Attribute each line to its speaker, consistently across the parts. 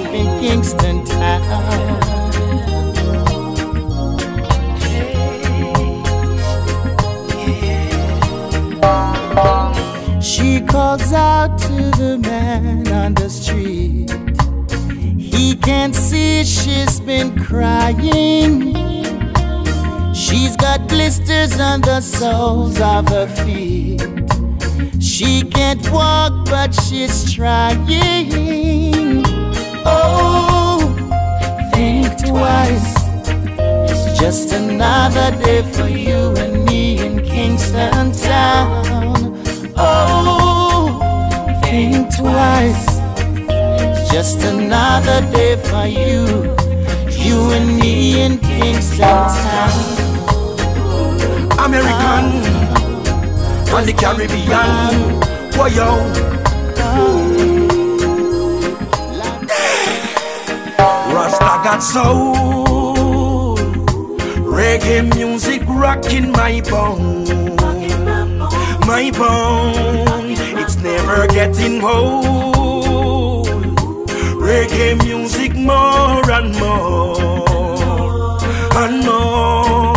Speaker 1: life in Kingston Town. She calls out to the man on the street. He can't see she's been crying. She's got blisters on the soles of her feet. She can't walk, but she's trying. Oh, think twice. It's just another day for you and me in Kingston Town. Oh, think twice. It's just another day for you, you and me in Kingston Town.
Speaker 2: American and the Caribbean. Why yo? Got soul, reggae music rocking my bone, my bone. It's never getting old. Reggae music more and more and more.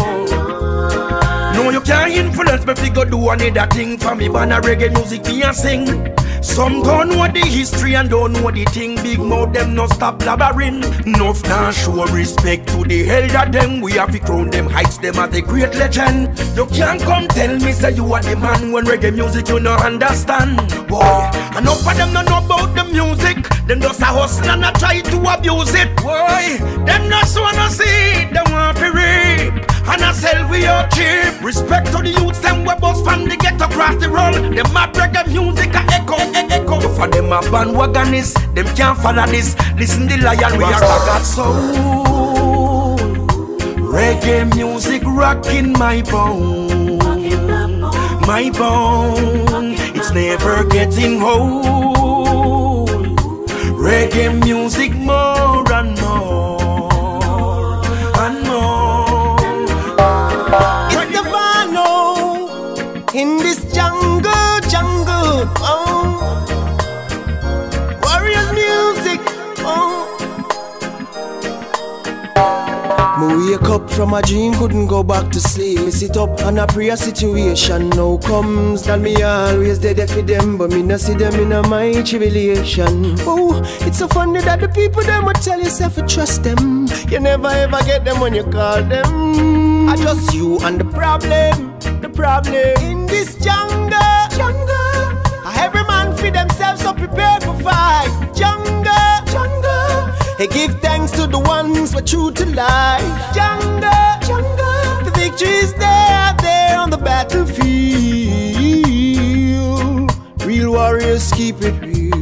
Speaker 2: No, you can't influence me fi go do another thing for me. A reggae music me a sing. Some don't know the history and don't know the thing. Big mouth them no stop blabbering. Enough now show respect to the elder them. We have to crown them heights them as a great legend. You can't come tell me say you are the man when reggae music you no understand. Boy, enough of them no know about the music. Them just a hustle and a try to abuse it. Boy, them just wanna see. Them want to reap. And I sell we are cheap. Respect to the youths, them we bust from the ghetto across the road. Them a reggae music a echo, e- echo. For them a bandwagonists, them can't follow this. Listen the lion, we are got soul. Reggae music rocking my bone, my bone. It's never getting old. Reggae music more
Speaker 3: a dream, couldn't go back to sleep. Me sit up and a situation now comes. That me always dead for them, but me not see them in a my tribulation. Oh, it's so funny that the people them would tell yourself to trust them. You never ever get them when you call them. I just you and the problem, the problem in this jungle. Jungle. Every man feed themselves so prepared for fight. Jungle. Hey, give thanks to the ones who are true to life. Jungle, jungle. The victory is there, there on the battlefield. Real warriors keep it real.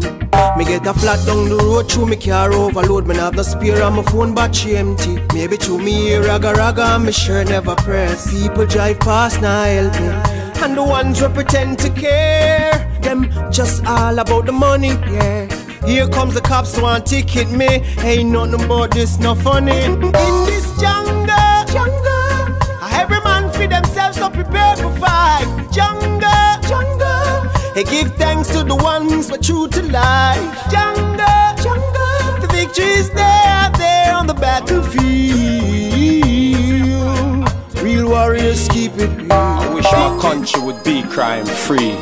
Speaker 3: Me get a flat down the road through me car overload. Me have no spare on my phone battery empty. Maybe through me hear raga raga me sure never press. People drive past now help me. And the ones who pretend to care, them just all about the money, yeah. Here comes the cops want ticket me. Ain't nothing about this, no funny. In this jungle, jungle, every man for themselves so prepared for fight. Jungle, jungle, hey give thanks to the ones who are true to life. Jungle, jungle, the victory is there, there on the battlefield. Real warriors keep it real.
Speaker 4: I wish my country would be crime free.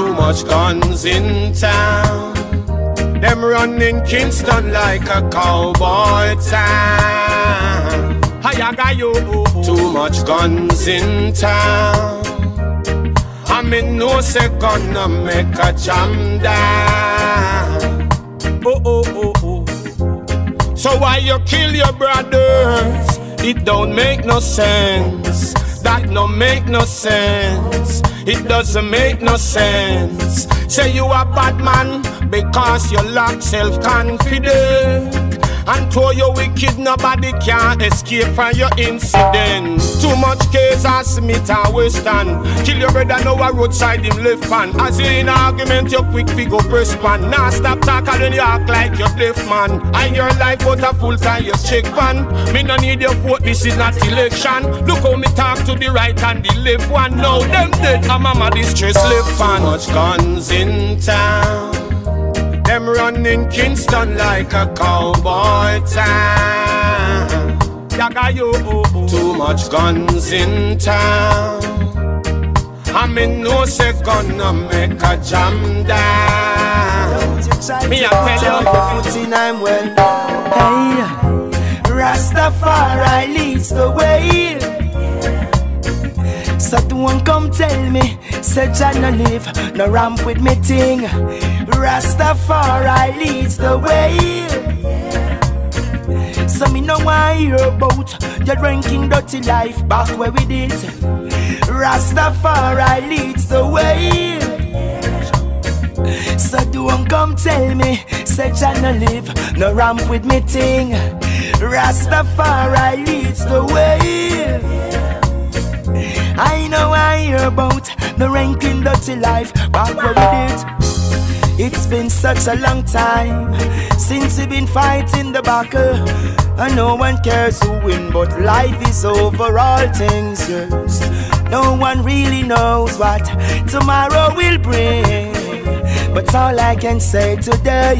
Speaker 4: Too much guns in town. Them running Kingston like a cowboy town. Too much guns in town. I mean, no second to make a jam down. Oh, oh, oh, oh. So why you kill your brothers? It don't make no sense. That no make no sense. It doesn't make no sense. Say you a bad man because you lack self-confidence. And to your wicked, nobody can escape from your incident. Too much case as Smith and Wesson. Kill your brother now a roadside him left fan. As you in argument, you quick figure press pan. Now stop talking when you act like you're deaf man. And your life but a full time you check pan. Me no need your vote, this is not election. Look how me talk to the right and the left one. Now them dead, I'm a distress left fan. Much guns in town. Them running Kingston like a cowboy town. Too much guns in town. I mean, no second to make a jam down. Me, I tell you,
Speaker 5: footing I'm well. Hey, Rastafari leads the way. So don't come tell me, say Jah no live, no ramp with me ting. Rastafari leads the way. So me no want hear about your drinking dirty life back where we did. Rastafari leads the way. So don't come tell me, say Jah no live, no ramp with me ting. Rastafari leads the way. I know I hear about the ranking dirty life back where we did. It's been such a long time since we've been fighting the battle. And no one cares who win, but life is over all things, yes. No one really knows what tomorrow will bring. But all I can say today,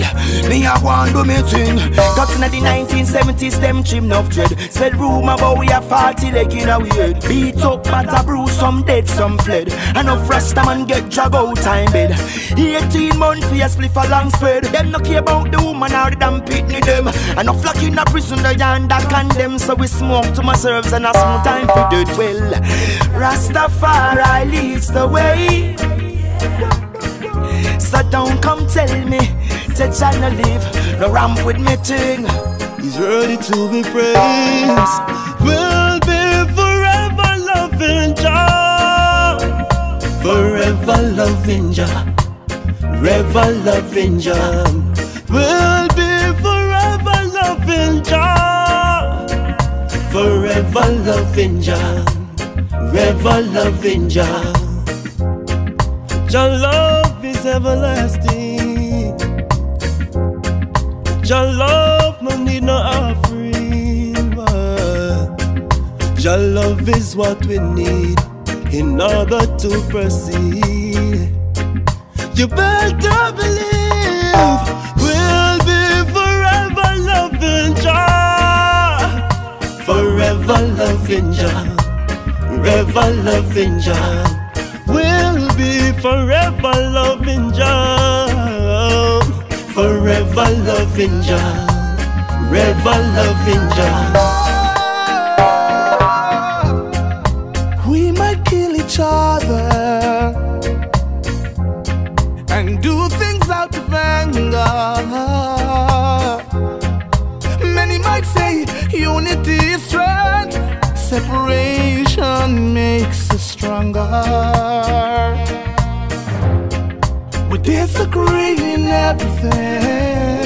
Speaker 5: me I want do me thing. Cause in the 1970s, them trim enough dread. Spread rumor about we a 40 leg in a weird. Beat up, but a bruise, some dead, some fled. Enough rasta man get drag out time bed. 18 months for a spliff a long spread. Them no care about the woman or the damn pitney them. And Enough flock in a prison, the yonder condemn. So we smoke to my serves and a smooth time for dead. Well, Rastafari leads the way. So don't come tell me to China live, no ramp with me thing.
Speaker 3: He's ready to be praised. We'll be forever loving Jah, forever loving Jah, forever loving Jah. We'll be forever loving Jah, forever loving Jah, forever loving Jah. Jah love is everlasting. Jah love no need no offering. Jah love is what we need in order to proceed. You better believe we'll be forever loving Jah, forever loving Jah, forever loving Jah. We'll forever loving Jah, forever loving Jah, forever loving Jah.
Speaker 5: We might kill each other and do things out of anger. Many might say unity is strength, separation makes us stronger. Disagree in everything.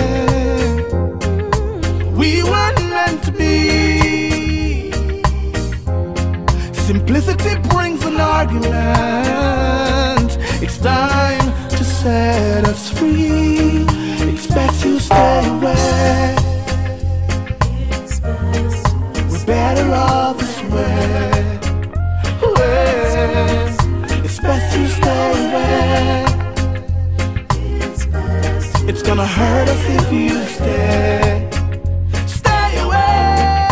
Speaker 5: We weren't meant to be. Simplicity brings an argument. It's time to set us free. It's best you stay away. We're better off this way. Way. Gonna hurt us if you stay. Stay away.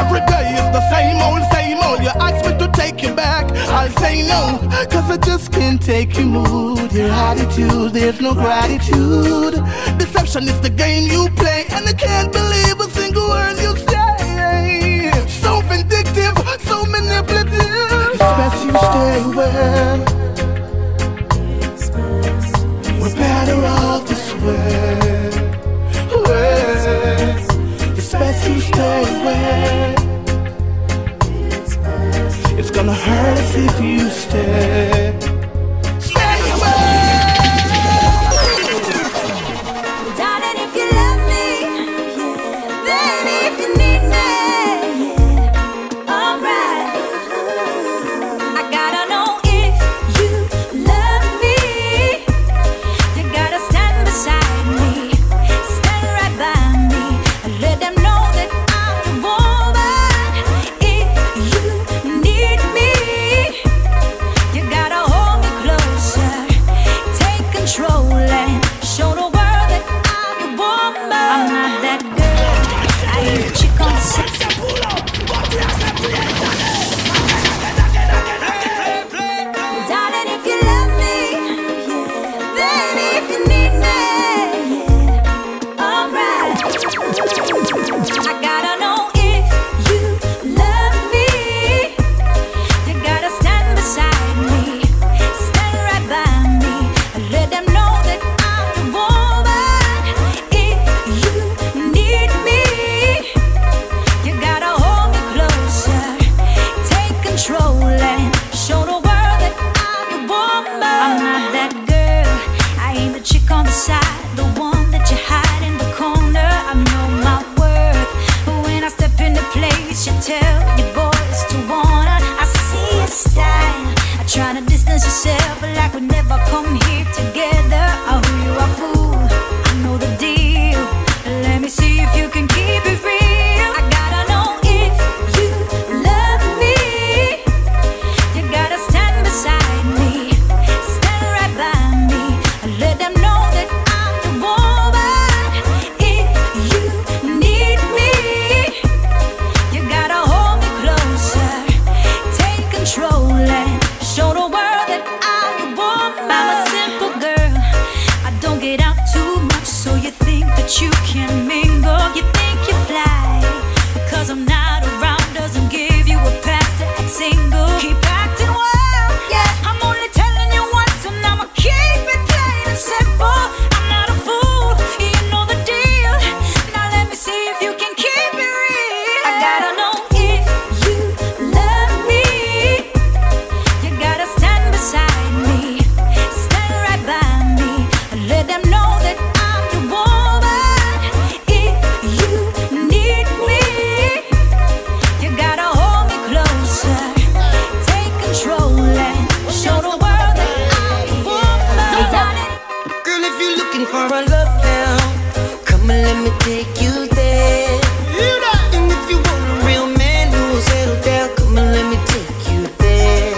Speaker 5: Every day is the same old, same old. You ask me to take you back. I'll say
Speaker 6: no, cause I just can't take your mood, your attitude, there's no gratitude. Deception is the game you play, and I can't believe a single word you say. So vindictive, so manipulative. It's best you stay away. Better off this way. way. It's best you stay away. It's gonna hurt us if you stay.
Speaker 7: looking for
Speaker 8: a love now. Come and let me take you there. And if you want a real man who will settle down, come and let me take you there.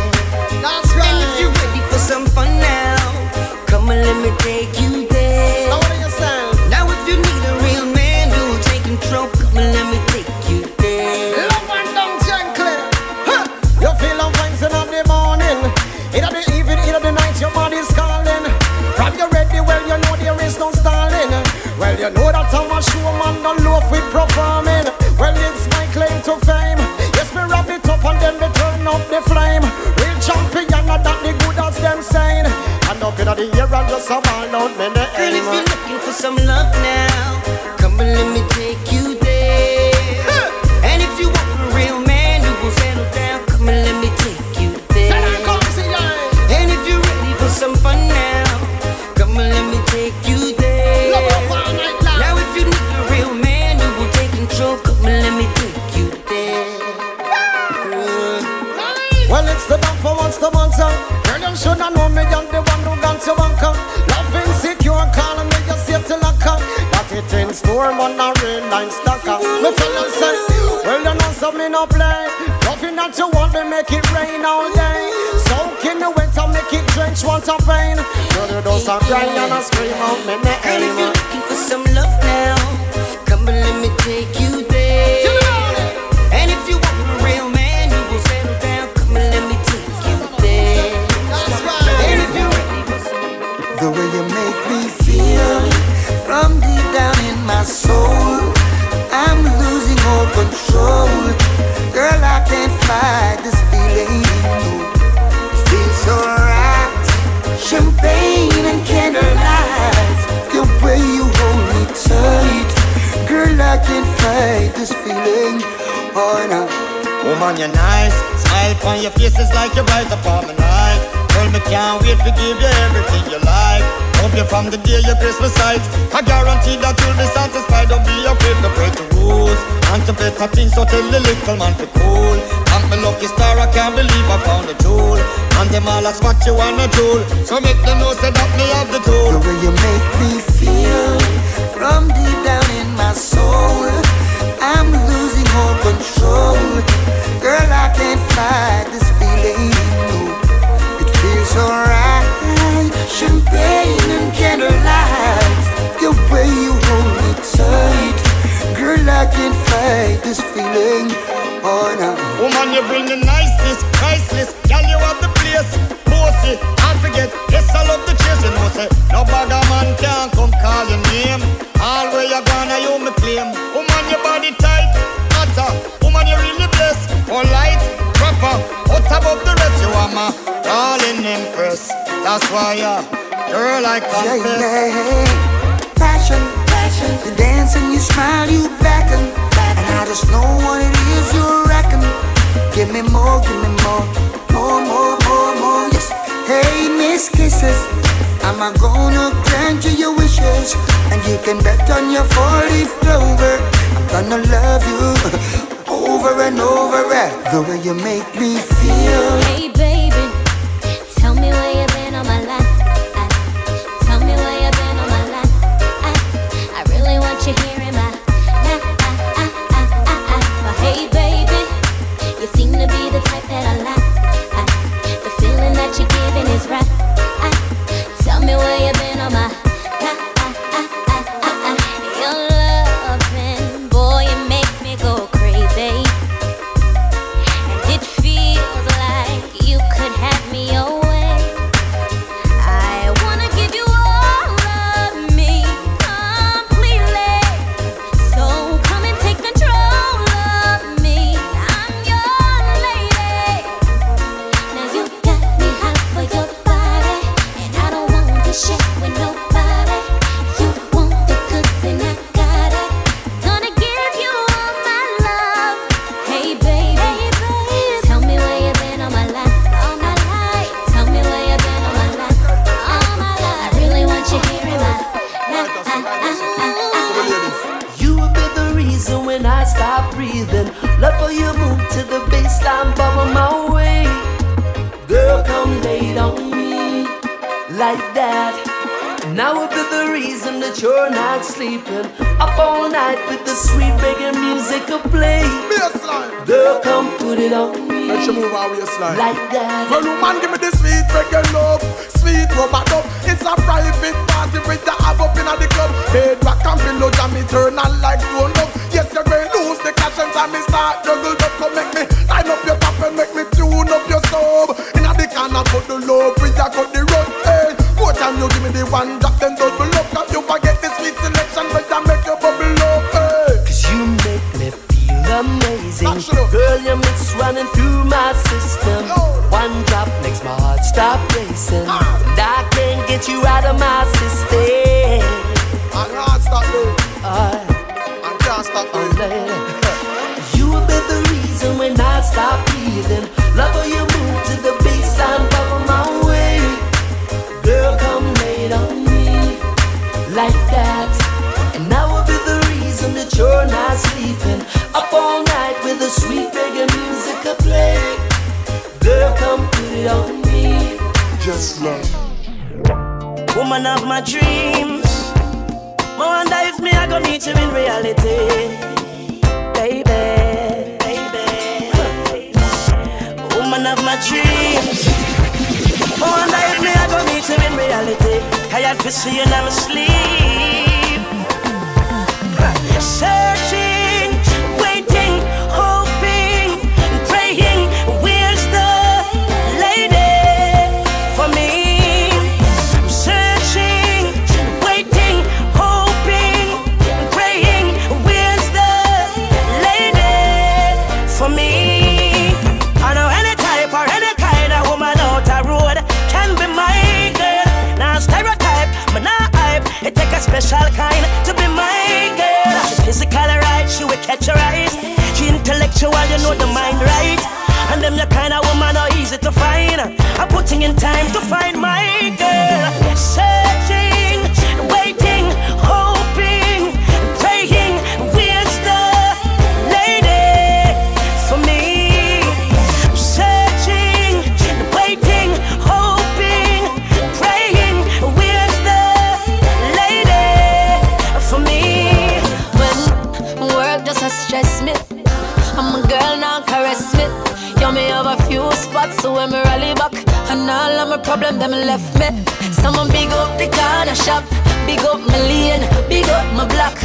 Speaker 9: And if you're
Speaker 8: ready for some fun now, come and let me take
Speaker 9: no loaf with performing. Well, it's my claim to fame. Yes, we wrap it up and then we turn up the flame. Real champion, not that the good as them saying. And up in the air and just a ball out me name. Girl, if you're
Speaker 8: looking for some love now, come and let me take you
Speaker 9: Poor man a real line stacker
Speaker 7: Me tell them
Speaker 9: say Well you know so me no play. Nothing that you want me make it rain
Speaker 7: all
Speaker 9: day. Soak the winter make it drench water pain.
Speaker 8: Girl
Speaker 9: you don't stop crying and I scream out me
Speaker 8: if you looking for some love now Come and let me take you there.
Speaker 7: Control. Girl, I can't fight this feeling. It feels so right. Champagne and candlelight. The way you hold me tight. Girl, I can't fight this feeling. Oh no.
Speaker 10: Woman, you're nice. Smile on your face is like you're right upon my life. Girl, me can't wait to give you everything you like. Hope you from the day you your Christmas sight. I guarantee that you'll be satisfied. Don't be afraid to break the rules. And to better things, so tell the little man to cool. I'm my lucky star, I can't believe I found a jewel. And them all ask what you wanna jewel. So make them know say that me have the tool.
Speaker 7: The way you make me feel from deep down in my soul. I'm losing all control. Girl, I can't fight this feeling. It feels alright. Champagne and candlelight. The way you hold me tight. Girl, I can't fight this feeling. Oh no.
Speaker 10: Woman, you bring the niceness, priceless. Girl, you have the place. Bossy, can't forget. Yes, I love the chase. You know, say, no bagger man can come call your name. All where you gonna, you me claim. Woman, your body tight, hotter. Woman, you really blessed. Polite, proper, out above the rest. You are my darling empress. That's why, uh, girl, I confess.
Speaker 7: Yeah, yeah. Passion, passion. You dance and you smile, you beckon. And I just know what it is you reckon. Give me more, give me more. More, more, more, more. Yes. Hey, Miss Kisses. Am I gonna grant you your wishes? And you can bet on your four-leaf clover. I'm gonna love you over and over. The way you make me feel.
Speaker 11: Hey baby, right.
Speaker 12: Breathing. Love how you move to the baseline, bubble my way. Girl, come lay on me like that. Now will be the reason that you're not sleeping. Up all night with the sweet reggae music to play. Girl, come put it on me
Speaker 13: Let you move our waistline.
Speaker 12: like that.
Speaker 13: Well, woman, give me the sweet reggae love, rubber dub. It's a private party with the have up in the club. Bed rock and pillow jam eternal like grown up. Yes, you're going lose the cash and time me start juggle up. Come make me line up your top and make me tune up your sub. In the corner, cut the love, we a cut the rug. Hey, more time you give me the one drop, then double up. Cause you forget the sweet selection, but I make you bubble up. Hey.
Speaker 12: Cause you make me feel amazing. Girl, your mix running through my system. One drop makes my heart stop racing.
Speaker 13: Ah.
Speaker 12: I get you out of my system.
Speaker 13: I can't stop me.
Speaker 12: Uh,
Speaker 13: I can't stop me.
Speaker 12: You will be the reason when I stop breathing. Love how you move to the baseline, cover my way. Girl, come lay on me like that. And I will be the reason that you're not sleeping. Up all night with the sweet reggae music I play. Girl, come put it on me.
Speaker 13: Just love.
Speaker 12: Woman of my dreams. I wonder if me I go meet you in reality. Baby, baby. Woman of my dreams. I wonder if me I go meet you in reality. I had to see you in my sleep. Searching,
Speaker 14: While you know the mind right. And them your kind of woman are easy to find. I'm putting in time to find my girl. Searching,
Speaker 12: shop, big up my lane, big up my block.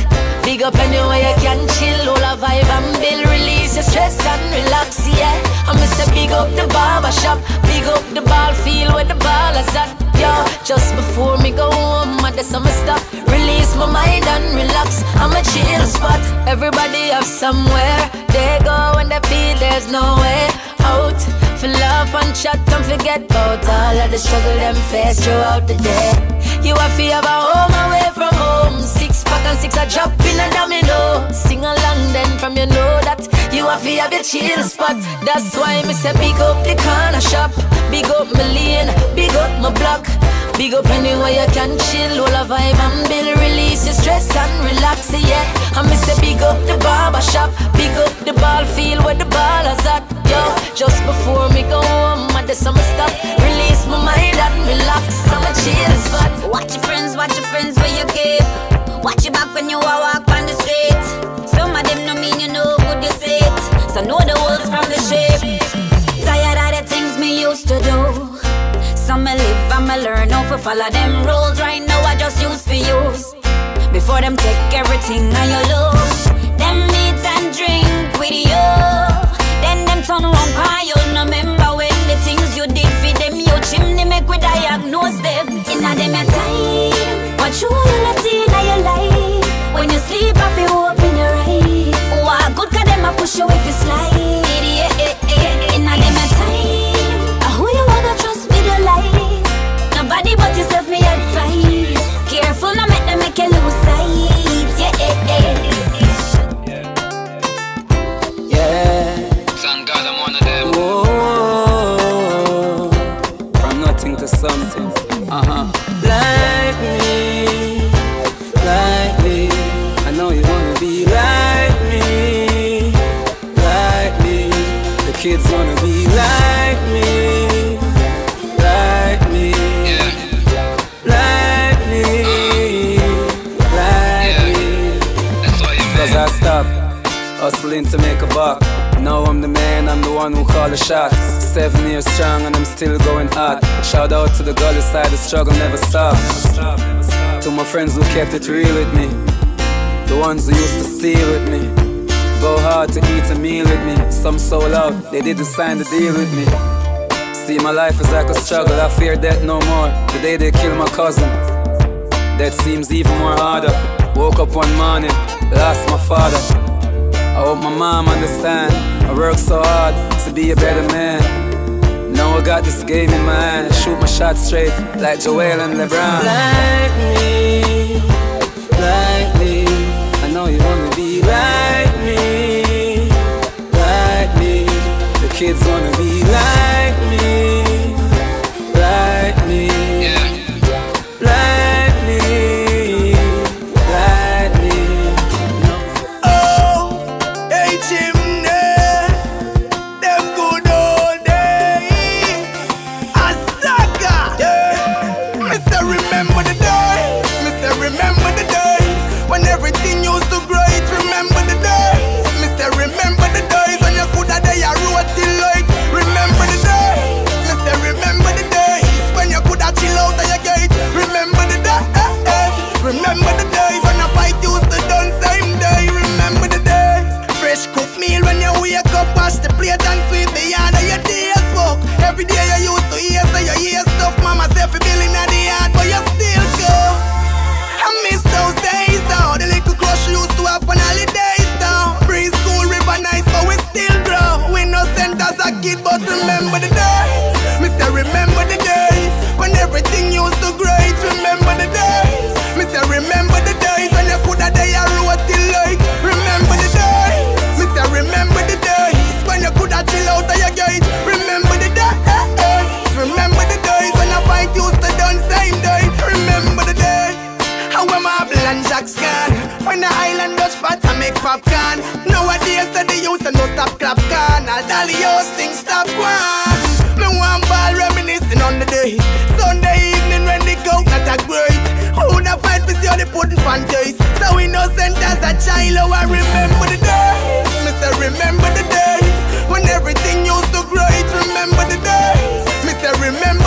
Speaker 12: Big up anywhere you can chill, all a vibe and build, release your stress and relax, yeah. I'm say big up the barber shop, big up the ball field where the ball is at. Yo, just before me go home, I do some stop, release my mind and relax. I'm a chill spot. Everybody have somewhere they go when they feel there's no way out. For love and chat, don't forget about all of the struggle them face throughout the day. You have to have a home away from home. Six pack and six a drop in a domino. Sing along then from you know that you have to have your chill spot. That's why me say big up the corner shop, big up my lane, big up my block. Big up anywhere you can chill, all a vibe and build, release your stress and relax, yeah. And me say big up the barber shop, big up the ball field where the ball is at, yo. Just before me go home, I do some stop, release my mind and relax. I'm a chill.
Speaker 15: Watch your friends, watch your friends where you keep. Watch your back when you are walk on the street. Some of them no mean you know good you say it. So know the words from the shape. Tired of the things me used to do. Some me live me learn how to follow them rules. Right now I just use for use. Before them take everything and you lose. With you. Then them turn around cry you. No remember when the things you did for them. You chimney make we diagnose them. Inna them your time. What you will in your life. When you sleep, I feel open your eyes. What good can them a push you if you
Speaker 13: one who call the shots. Seven years strong and I'm still going hard. Shout out to the gully side, the struggle never stops. To my friends who kept it real with me, the ones who used to steal with me. Go hard to eat a meal with me. Some sold out, they didn't sign the deal with me. See, my life is like a struggle, I fear death no more. The day they kill my cousin, that seems even more harder. Woke up one morning, lost my father. I hope my mom understand. I work so hard to be a better man. Now I got this game in my hand. Shoot my shot straight like Joel and LeBron. Like me, like me. I know you wanna be like me, like me. The kids wanna be like popcorn. Nowadays, say the youth no stop clap can. All dolly house things stop one. Me one ball reminiscing on the days. Sunday evening when the coke not a great. Who not fight for see the pudding panties? So innocent as a child, oh I remember the days. Say remember the days when everything used to great. Remember the days. Say remember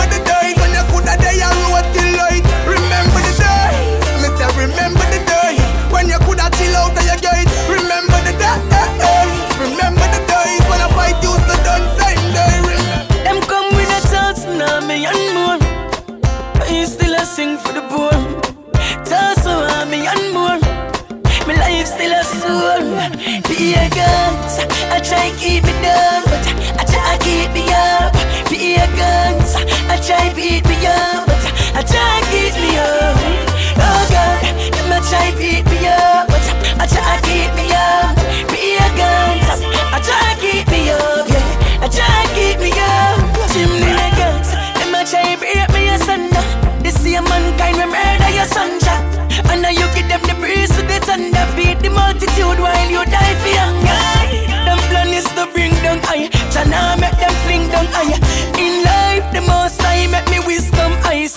Speaker 12: sing for the poor. Tsunami and more. My life still a soul. Be a guns. I try keep it down, but I try keep me up. Be a guns. I try beat me up, but I try keep me up. Oh God, them a try beat me up, but I try keep me up. Be a guns. I try keep me up, yeah. I try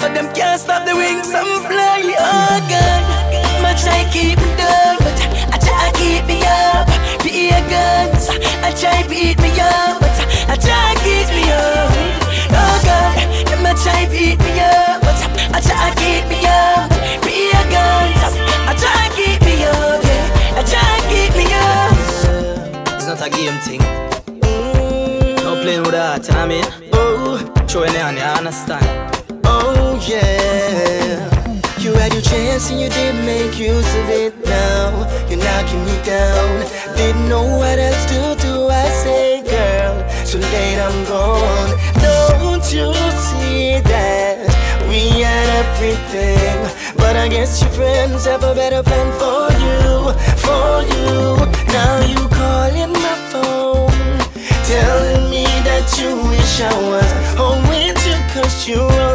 Speaker 12: So them can't stop the wings and fly Oh God My try keep me down But I try keep me up Be a guns I try beat me up But I try keep me up Oh God Them a try beat me up But I try keep me up Be a guns I try keep me up Yeah I try keep me up
Speaker 16: It's not a game thing. No playing with know what I mean? Oh, showing it on you, understand?
Speaker 5: Yeah. You had your chance and you didn't make use of it now. You're knocking me down. Didn't know what else to do. I say, girl, too late, I'm gone. Don't you see that we had everything? But I guess your friends have a better plan for you, for you. Now you calling my phone, telling me that you wish I was home with you 'cause you're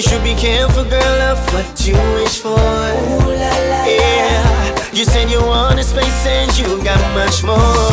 Speaker 5: you should be careful, girl, of what you wish for. Ooh la la. Yeah, you said you wanted space and you got much more.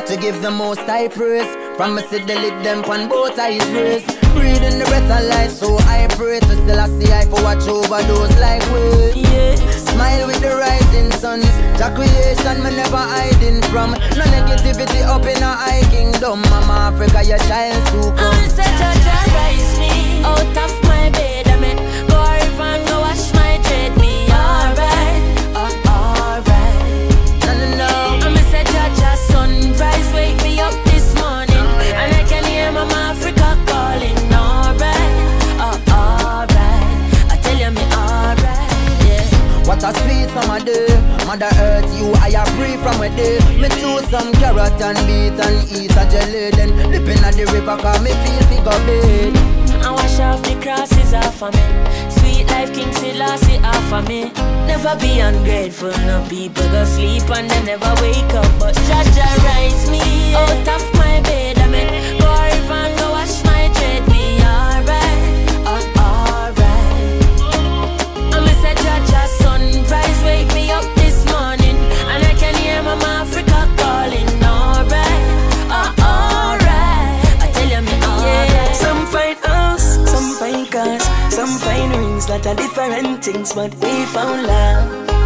Speaker 5: Got
Speaker 16: to give the most high praise. From me see the lid them on both eyes raised. Breathing the breath of life, so I pray to still I see I for watch over those like we.
Speaker 12: Yeah.
Speaker 16: smile with the rising sun. The creation me never hiding from. No negativity up in a high kingdom. Mama Africa, your child to come.
Speaker 17: I'm such a rise me out of my bed. I mean,
Speaker 16: What a day. Mother Earth, you I am free from a day. Me chew some carrot and beet and eat a jelly. Then dipping at the river, cause me feel figure bed.
Speaker 17: I wash off the crosses off of me. Sweet life, King Selassie off of me. Never be ungrateful, no people go sleep and they never wake up. But Jah Jah rise me out of my bed. I mean, go and go wash my dread. Me
Speaker 12: some fine rings, lot of different things, but we found love.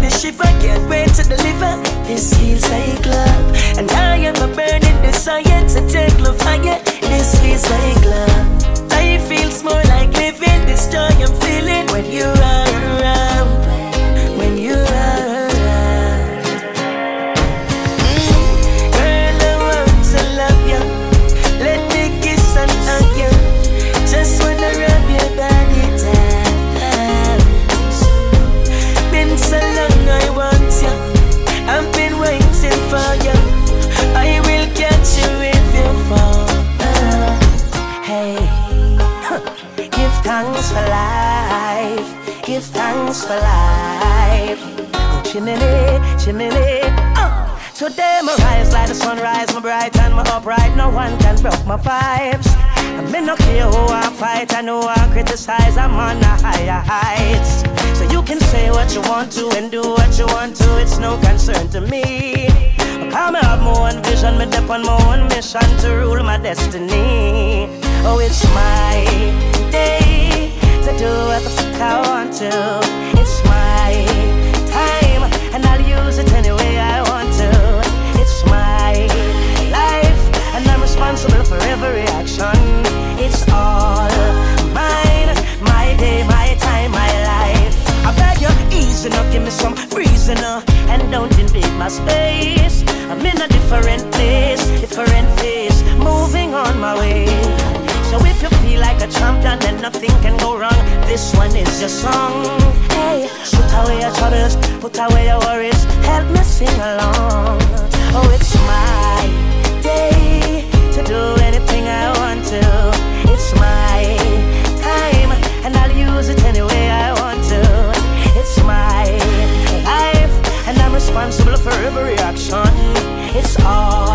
Speaker 12: Makes body shiver. Can't wait to deliver. This feels like love, and I have a burning desire to take love higher. This feels like love. I feels more like living. This joy I'm feeling when you are around. Thanks for life. Oh, chimney, chimney. Uh. Today my rise like the sunrise, my bright and my upright. No one can broke my vibes. I me no who I fight, I know I criticize. I'm on the higher heights. So you can say what you want to and do what you want to. It's no concern to me. Call me have my own vision, me dip on my own mission to rule my destiny. Oh, it's my day to do what the fuck I want to. And I'll use it any way I want to. It's my life, and I'm responsible for every action. It's all mine, my day, my time, my life. I beg you, easy now, give me some reason now, and don't invade my space. I'm in a different place, different phase, moving on my way. So if you feel like a champion, then nothing can go wrong. This one is your song. Hey, put away your troubles, put away your worries, help me sing along. Oh, it's my day to do anything I want to. It's my time, and I'll use it any way I want to. It's my life, and I'm responsible for every action. It's all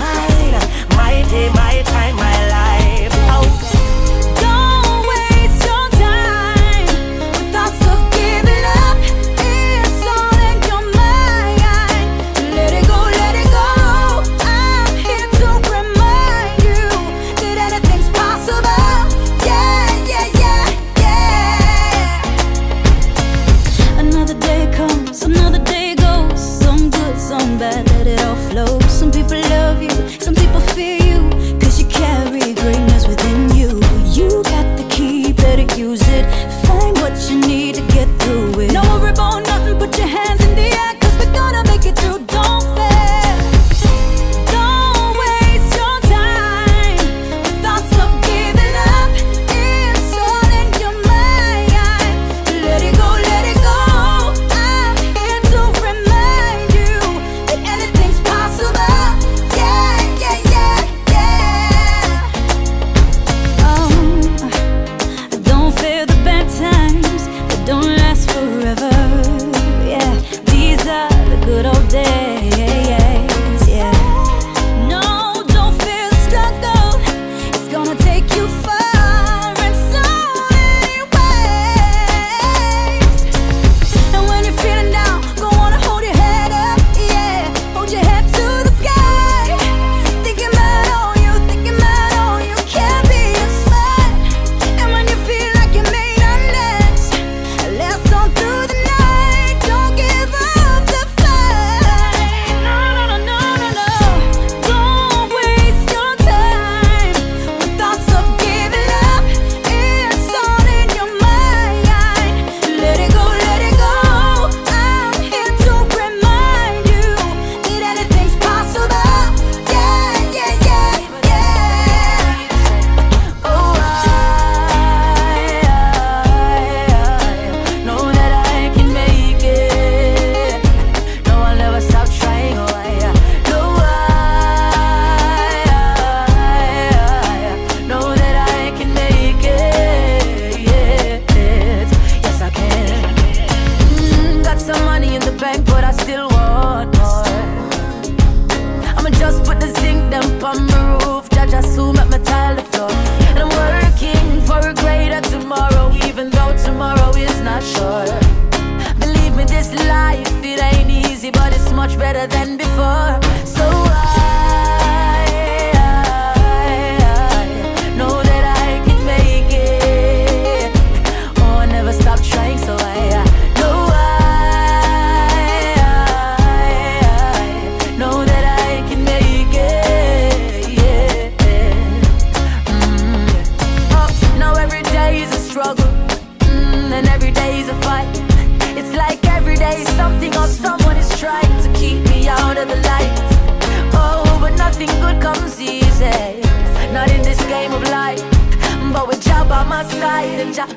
Speaker 12: mine, my day, my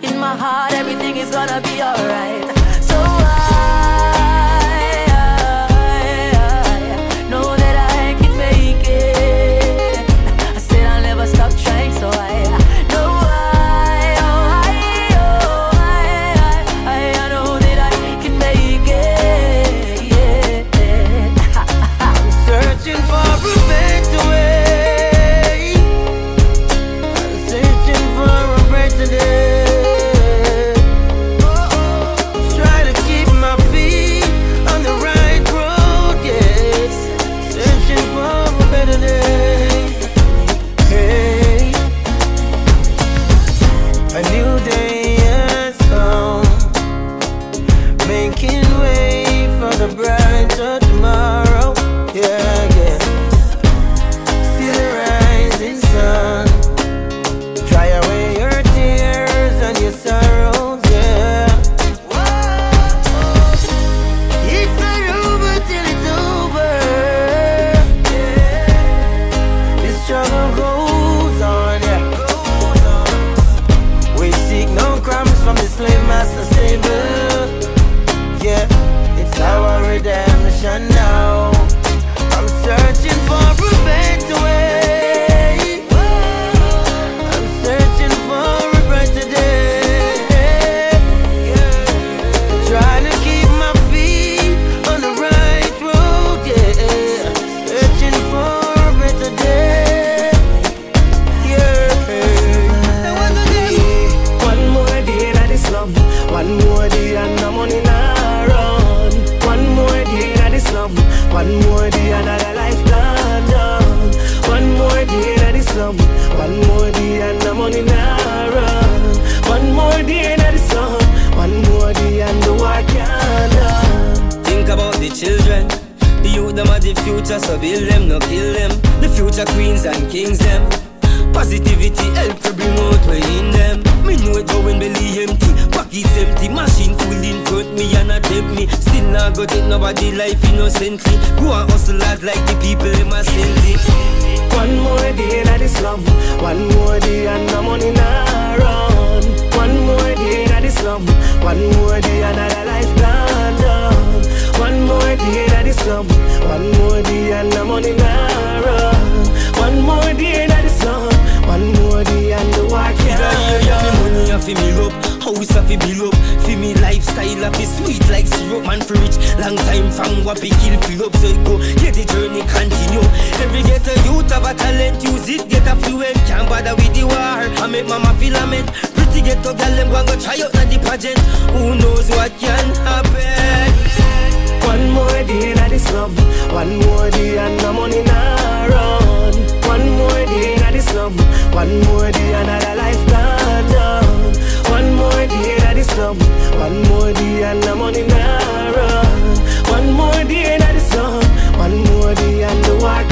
Speaker 17: in
Speaker 12: my heart, everything is gonna be alright.
Speaker 18: One more day and the money now run. One more day in the slum. One more day and the
Speaker 19: life
Speaker 18: gone down. One more day in the slum. One more day and the money now run. One more day in the slum. One more day and the work gone
Speaker 19: down. Money off me rope house a fi build up. Fi me lifestyle a fi sweet like syrup. Man fi rich long time from what be kill fill up. So it go, yeah the journey continue. Every get a youth have a talent Use it, get affluent Can't bother with the war. I make mama feel lament Pretty ghetto girl, them go try out na the pageant. Who knows what can happen?
Speaker 18: One more day in this love, one more day and the money now run. One more day in this love, one more day and another life gone. One more day that is some. One more day and I'm on in a run. One more day that is some. One more day and the walk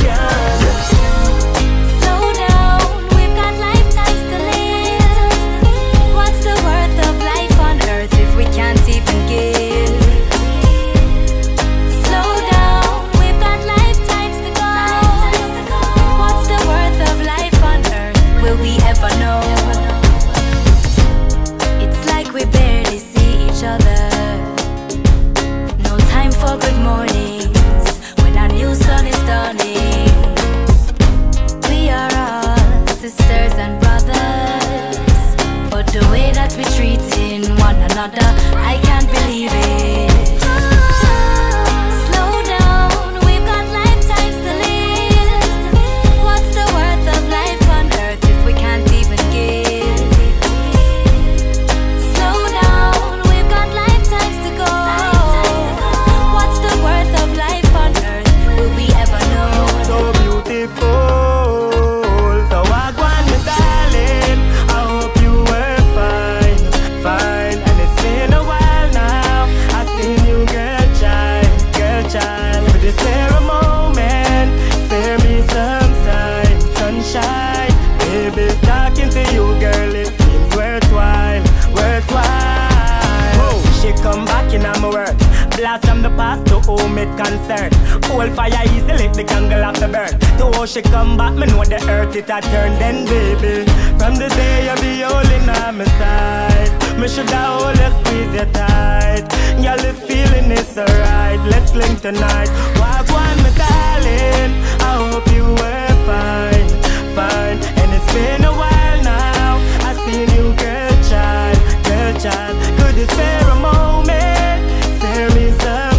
Speaker 18: concert. Cold fire easily, the jungle after birth. To how she come back, me know the earth it a turn. Then baby,
Speaker 3: from the day you be holding on my side, me should I hold you, squeeze you tight. Girl, the feeling is alright. Let's link tonight. Walk one, my darling. I hope you were fine, fine. And it's been a while now. I seen you, girl, child, girl, child. Could you spare a moment? Spare me some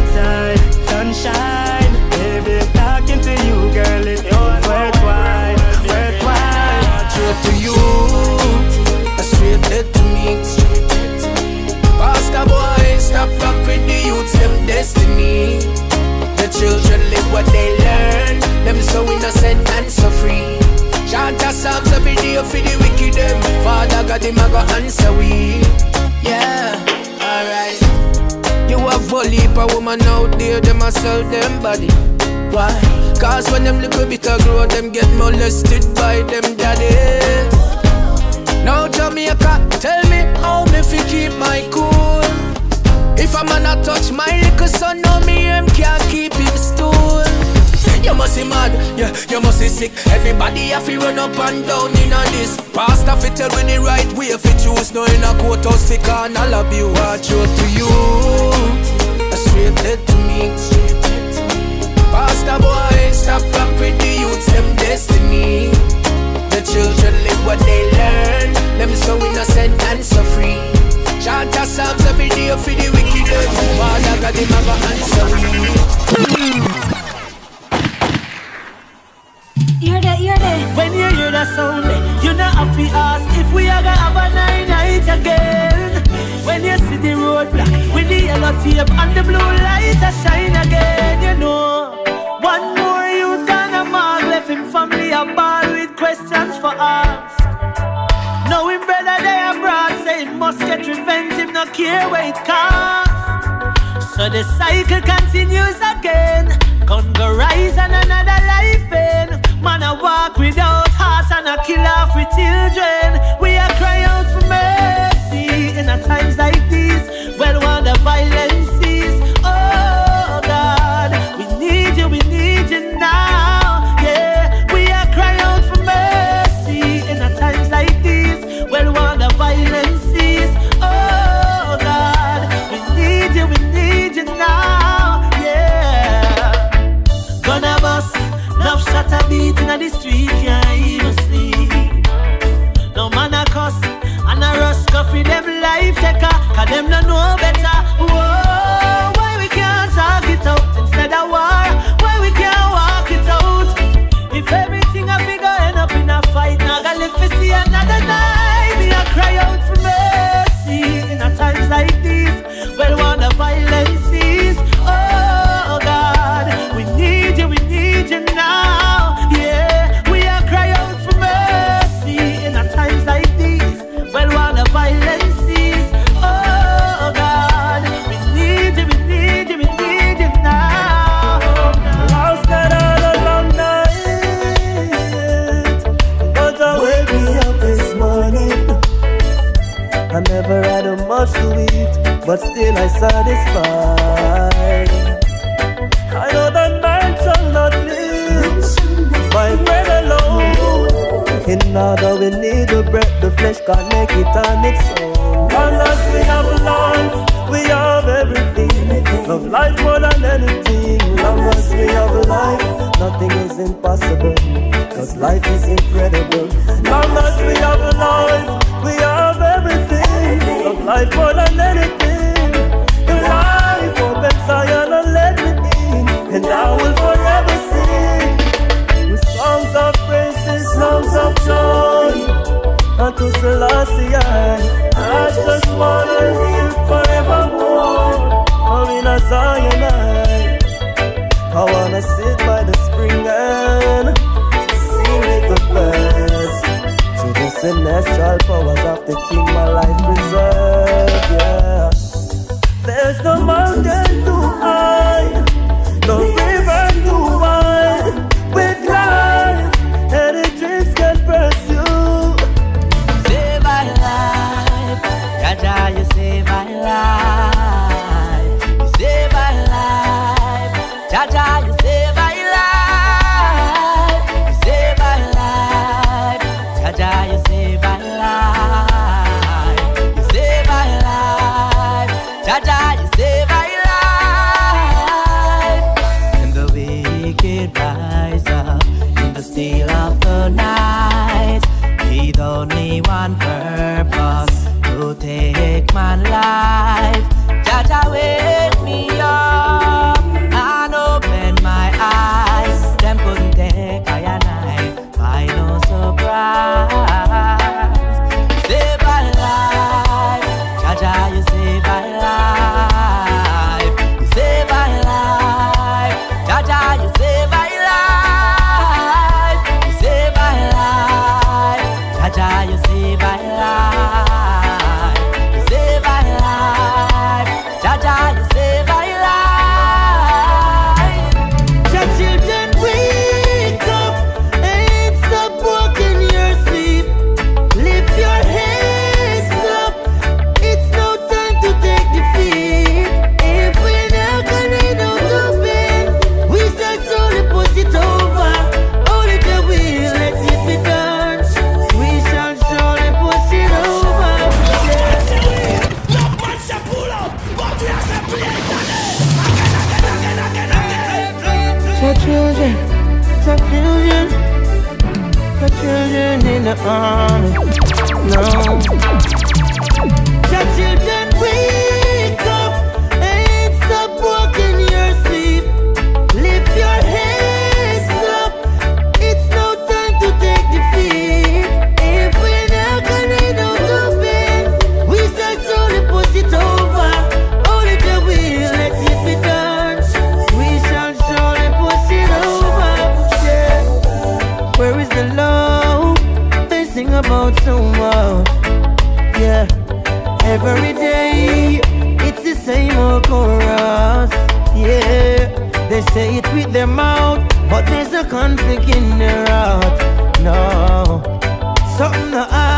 Speaker 3: sunshine. Baby, talking to you, girl, it feels worthwhile, worthwhile.
Speaker 20: Straight to you, straight head to me. Pastor boy, stop rock with the youths, them destiny. The children live what they learn, them so innocent and so free. Chant a psalms every day for the wicked them. Father God, him a go answer we. Yeah, alright. You have a heap of woman out there, them a sell them body. Why? Cause when them little bit of grow, them get molested by them daddy. Now Jamaica, tell me how me fi keep my cool. If a man a touch my little son, now me him can't keep him stool. You must be mad, yeah, you must be sick. Everybody have to run up and down in a this. Pastor fi tell when the right way fi choose. No in a courthouse fi can all of you. Watch out to you, a straight head to me. Pastor boy, stop with the youths, them destiny. The children live what they learn. Them so innocent and so free. Chant a psalms every day for the wicked. Father God, him have a answer me.
Speaker 3: Hear that, hear that. When you hear that sound, you not have to ask if we are gonna have a night night again. When you see the road black with the yellow tape and the blue light a shine again, you know. One more youth gonna mark left him family a ball with questions for us. Knowing brother they abroad say he must get revenge, him not care where it costs. So the cycle continues again. Gun go rise and another life in. Man a walk without hearts and a kill off with children. We are cry out for mercy in a times like
Speaker 12: Something to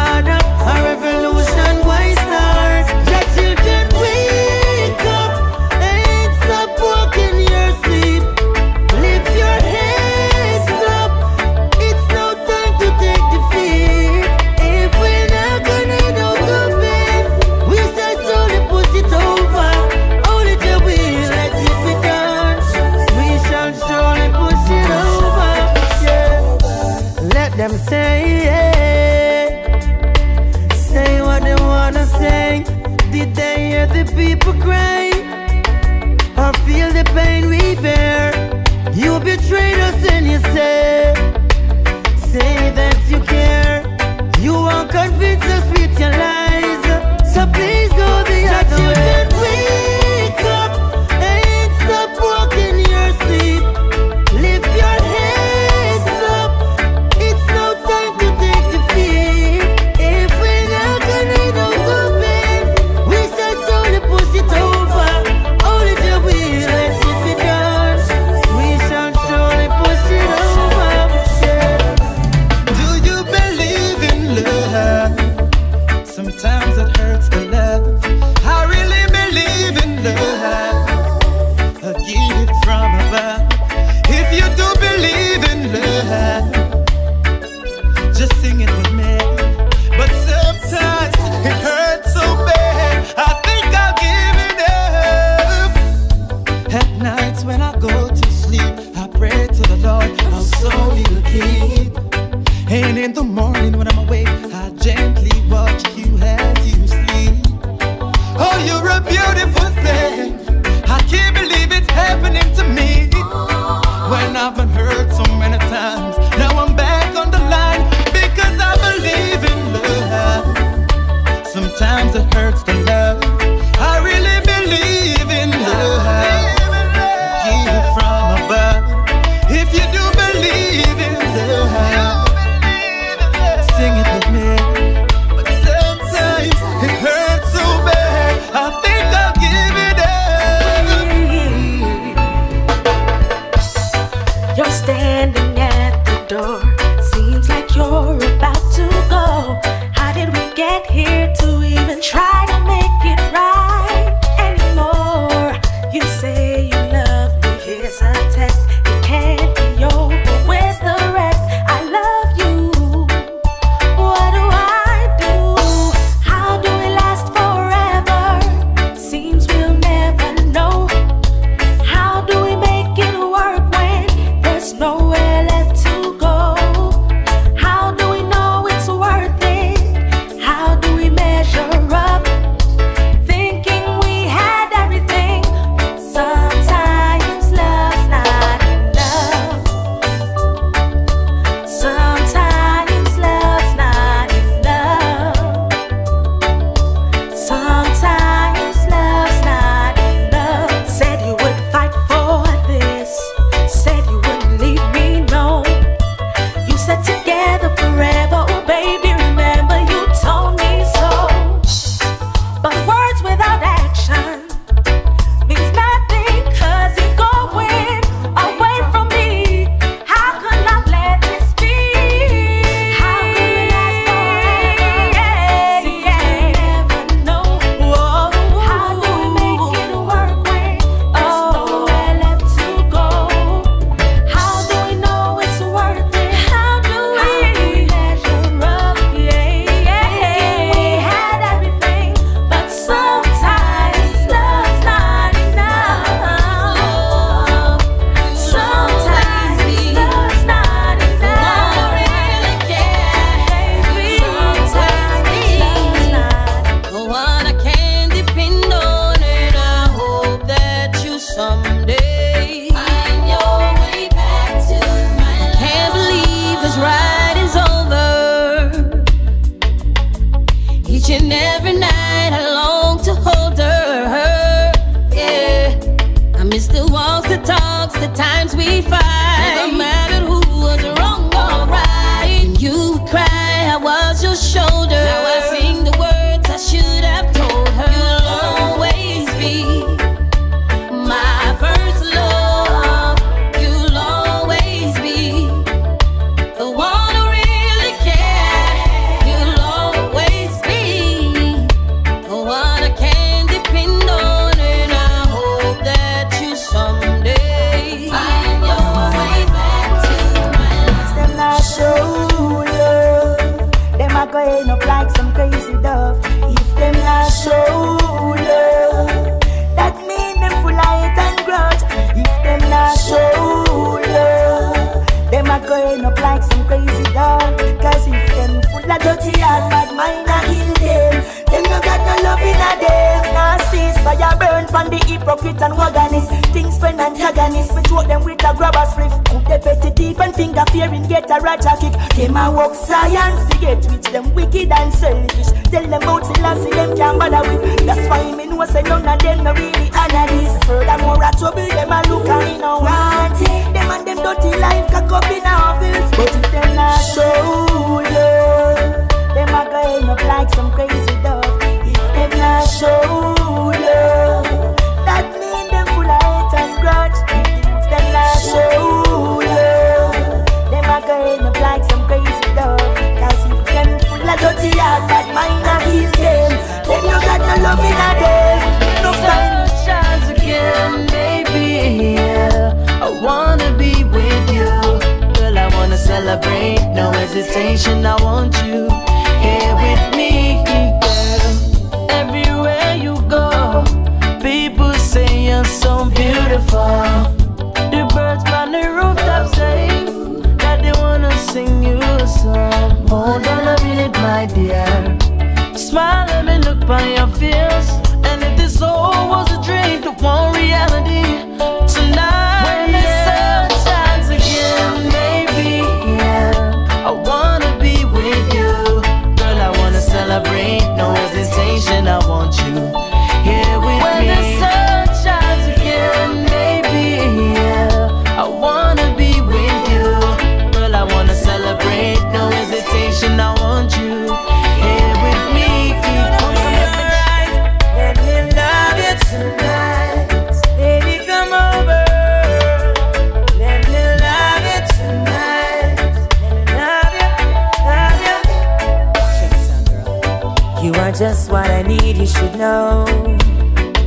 Speaker 21: I
Speaker 1: need you should know.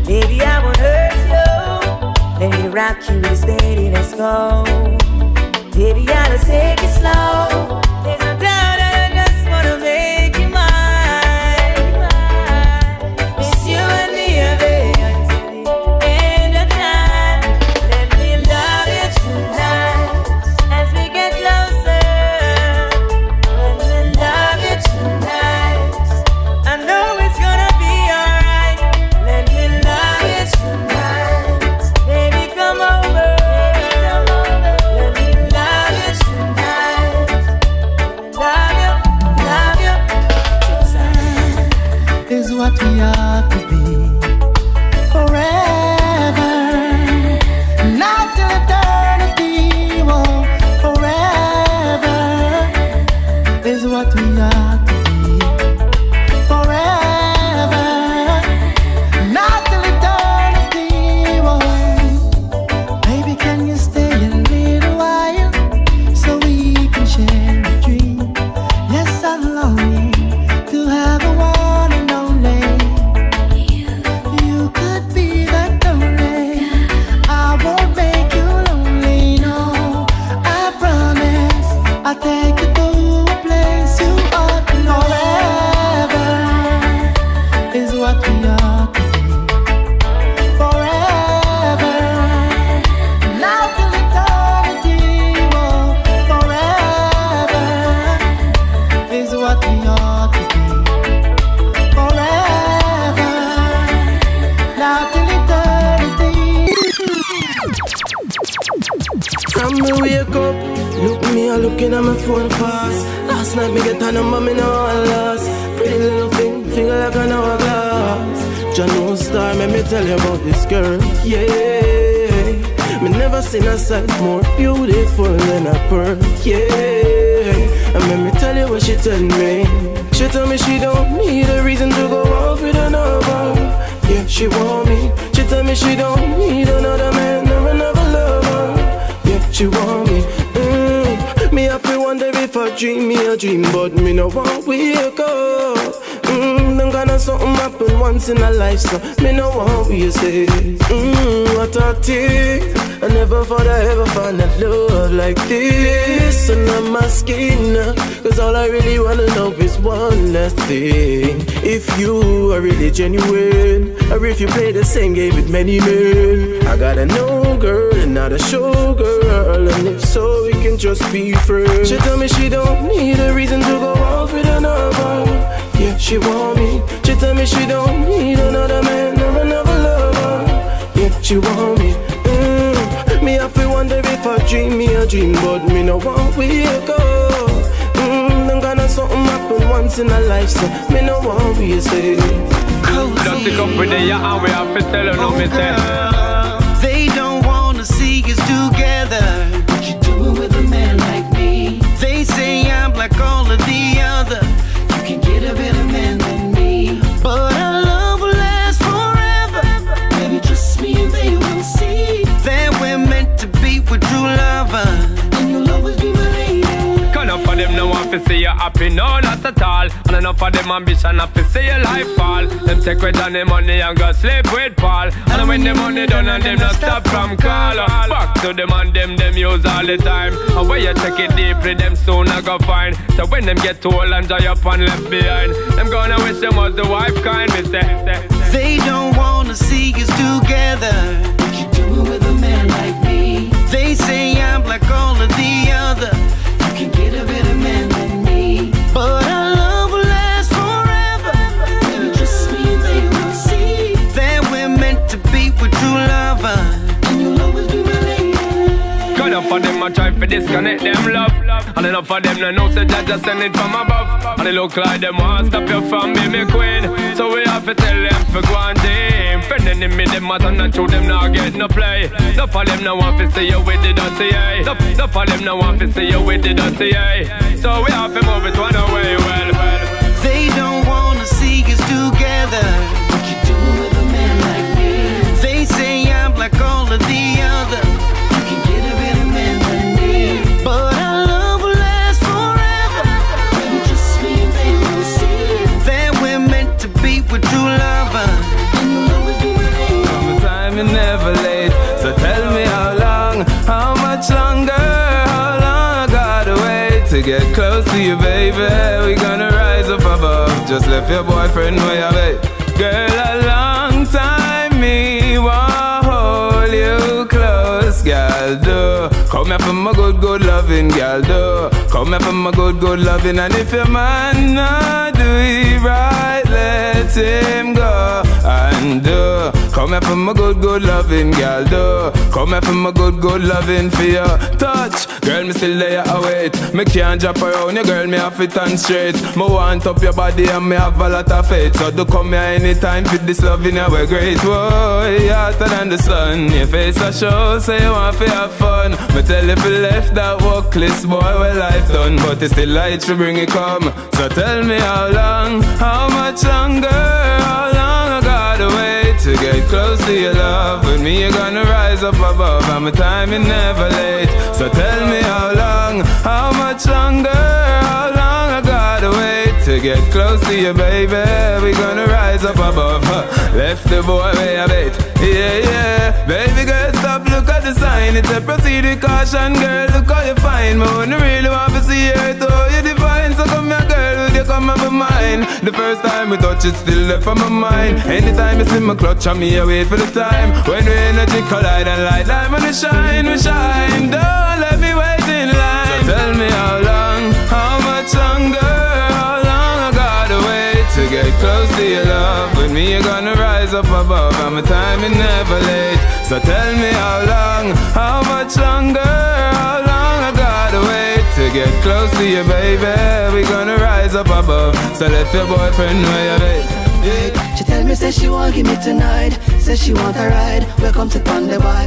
Speaker 1: Baby, I won't hurt you. Let me rock you, steady, let's go. Baby, I'll take it slow.
Speaker 3: She don't need another man or another lover. Yeah, she want me. Mm. Me happy wonder if I dream me a dream, but me no want wake up. Mm, them of something happen once in a life, so me no want we say. Mm, what a thing. I never thought I ever find a love like this. And I'm asking, cause all I really wanna know is one last thing. If you are really genuine, or if you play the same game with many men. I got a no girl and not a show girl. And if so, we can just be friends. She tell me she don't need a reason to go off with another. Yeah, she want me. She tell me she don't need another man or another lover. Yeah, she want me. Mm. Me have to wonder if I dream me a dream, but me no want wake up. Mm, them gonna something happen once in a life, so me no want we say.
Speaker 22: Just pick up with the and we have to tell her no me say.
Speaker 8: They don't wanna see us together. What you doing with a man like me? They say I'm like all of the other.
Speaker 22: Cause enough of them no want to see you happy, no not at all. And enough of them ambition have to see your life fall. Them take with on the money and go sleep with Paul. And when the money done and them not stop from call. Back to them and them them use all the time. And when you take it deeply, them soon I go find. So when them get old and dry up and left behind, them gonna wish them was the wife kind. Me say, say.
Speaker 8: They don't wanna see us together. Like all of the other.
Speaker 22: Disconnect them love. And enough of them no know say that just send it from above. And it look like them want stop you from being me queen. So we have to tell them for go on team Friending in me them matter not true them not get no play. Enough of them no want to see you with the dirty Enough enough of them no want to see you with the dirty eye So we have to move it one
Speaker 8: baby.
Speaker 23: Eh? We gonna rise up above. Just left your boyfriend where you wait. Girl, a long time me want hold you close, girl. Do come here for my good, good loving, girl. Do come here for my good, good loving. And if your man not do it right, let him go. And do come here for my good, good loving, girl. Do come here for my good, good loving for your touch, girl. Me still there I wait. Me can't drop around you, girl. Me have it on straight. Me want up your body and me have a lot of faith. So do come here anytime for this loving, you we're great. Whoa, you hotter than the sun. Your face a show, say you want to have fun. Me tell you if you left that walk list, boy, well life done. But it's still light to bring it come. So tell me how long, how much longer, how long I gotta wait to get close to your love. With me, you're gonna rise up above. I'm a time is never late. So tell me how long, how much longer, how long I gotta wait to get close to you, baby. We're gonna rise up above. Left the boy where I wait. Yeah, yeah. Baby girl, stop, look at the sign. It's a proceed caution, girl. Look how you find me. When you really want to see it, oh, you divine. So come here, girl, will you come and be mine? The first time we touch it, still left on my mind. Anytime you see my clutch on me, I wait for the time. When we energy collide and light, I'm gonna shine, we shine. Don't let me wait in line. So tell me how long, how much longer, how long I gotta wait to get close to your love. With me, you're gonna rise up above. I'm a time is never late. So tell me how long, how much longer, how long I gotta wait to get close to you, baby. We gonna rise up above. So left your boyfriend where you wait.
Speaker 24: She tell me say she want give me tonight Say she want a ride Welcome to Ponder Boy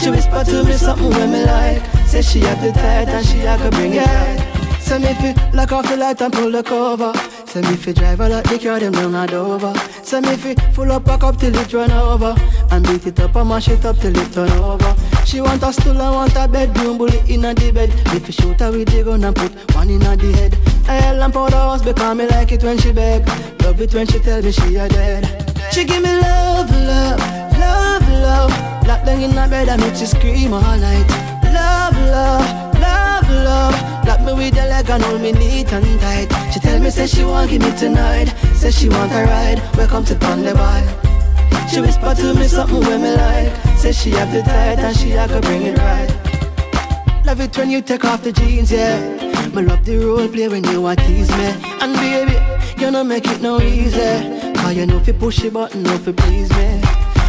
Speaker 24: She whisper to me something when me like. Say she have the tight and she a go bring it right. Say me fi lock off the light and pull the cover. Say me fi drive a lot the car them down a Dover. Say me fi full up back up till it run over. And beat it up and mash it up till it turn over. She want a stool and want a bedroom bullet in a the bed. Me fi shoot her with the gun and put one in a the head. Hell and powder house because me like it when she beg. Love it when she tell me she a dead. She give me love, love, love, love. Lock down in a bed and make she scream all night. Love, love, love, love. Me with your leg and hold me neat and tight. She tell me say she want give me tonight. Say she want a ride. Welcome to Thunder Boy. She whisper to me something when me like. Say she have the tight and she a go bring it right. Love it when you take off the jeans, yeah. Me love the role play when you want tease me. And baby, you know make it no easy. Cause you know if you push the button, know if you please me.